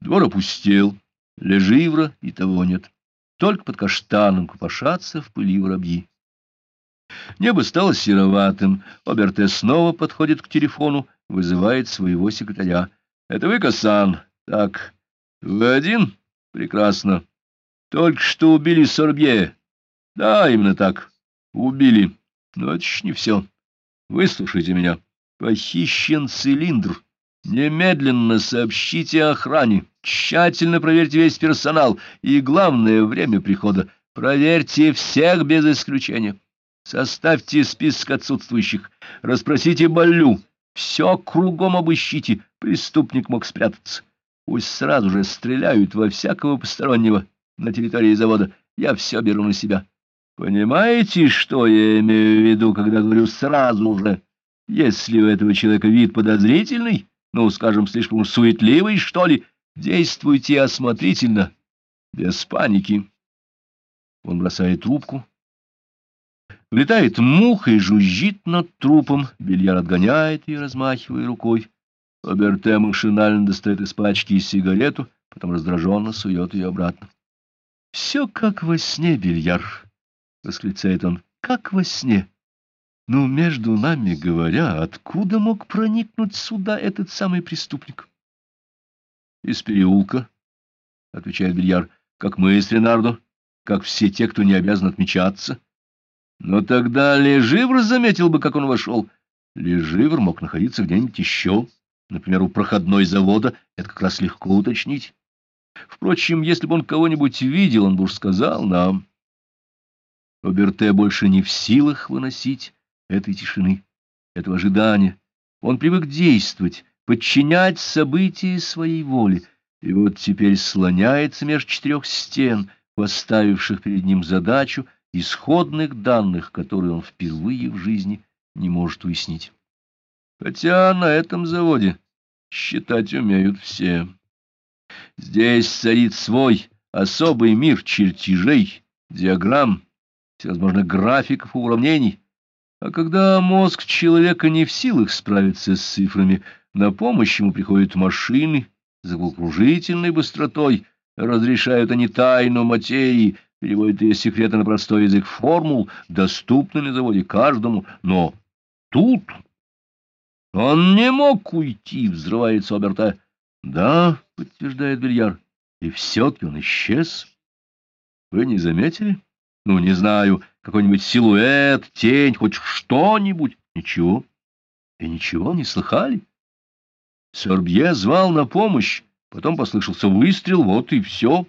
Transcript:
Двор опустел, леживра и того нет. Только под каштаном купошатся в пыли воробьи. Небо стало сероватым. Оберте снова подходит к телефону, вызывает своего секретаря. — Это вы, Касан? — Так. — Вы один? — Прекрасно. — Только что убили Сорбье. — Да, именно так. — Убили. Но это не все. Выслушайте меня. Похищен цилиндр. Немедленно сообщите охране. Тщательно проверьте весь персонал. И главное, время прихода. Проверьте всех без исключения. Составьте список отсутствующих. Расспросите Балю. Все кругом обыщите. Преступник мог спрятаться. Пусть сразу же стреляют во всякого постороннего на территории завода. Я все беру на себя. Понимаете, что я имею в виду, когда говорю «сразу же»? Если у этого человека вид подозрительный, ну, скажем, слишком суетливый, что ли, действуйте осмотрительно, без паники. Он бросает трубку. Влетает муха и жужжит над трупом. Бельяр отгоняет ее, размахивая рукой. Оберте машинально достает из пачки сигарету, потом раздраженно сует ее обратно. — Все как во сне, Бельяр. — восклицает он, — как во сне. Ну, между нами говоря, откуда мог проникнуть сюда этот самый преступник? — Из переулка, — отвечает Бильяр, — как мы с Ренардо, как все те, кто не обязан отмечаться. Но тогда Леживр заметил бы, как он вошел. Леживр мог находиться где-нибудь еще, например, у проходной завода, это как раз легко уточнить. Впрочем, если бы он кого-нибудь видел, он бы уж сказал нам. Роберте больше не в силах выносить этой тишины, этого ожидания. Он привык действовать, подчинять события своей воле, и вот теперь слоняется между четырех стен, поставивших перед ним задачу исходных данных, которые он впервые в жизни не может уяснить. Хотя на этом заводе считать умеют все. Здесь царит свой особый мир чертежей, диаграмм, всевозможных графиков уравнений. А когда мозг человека не в силах справиться с цифрами, на помощь ему приходят машины с головокружительной быстротой, разрешают они тайну материи, переводят ее секреты на простой язык формул, доступный на заводе каждому, но тут он не мог уйти, взрывается Оберта. Да, подтверждает Бельяр, и все-таки он исчез. Вы не заметили? Ну, не знаю, какой-нибудь силуэт, тень, хоть что-нибудь. Ничего. И ничего не слыхали. Сорбье звал на помощь, потом послышался выстрел, вот и все.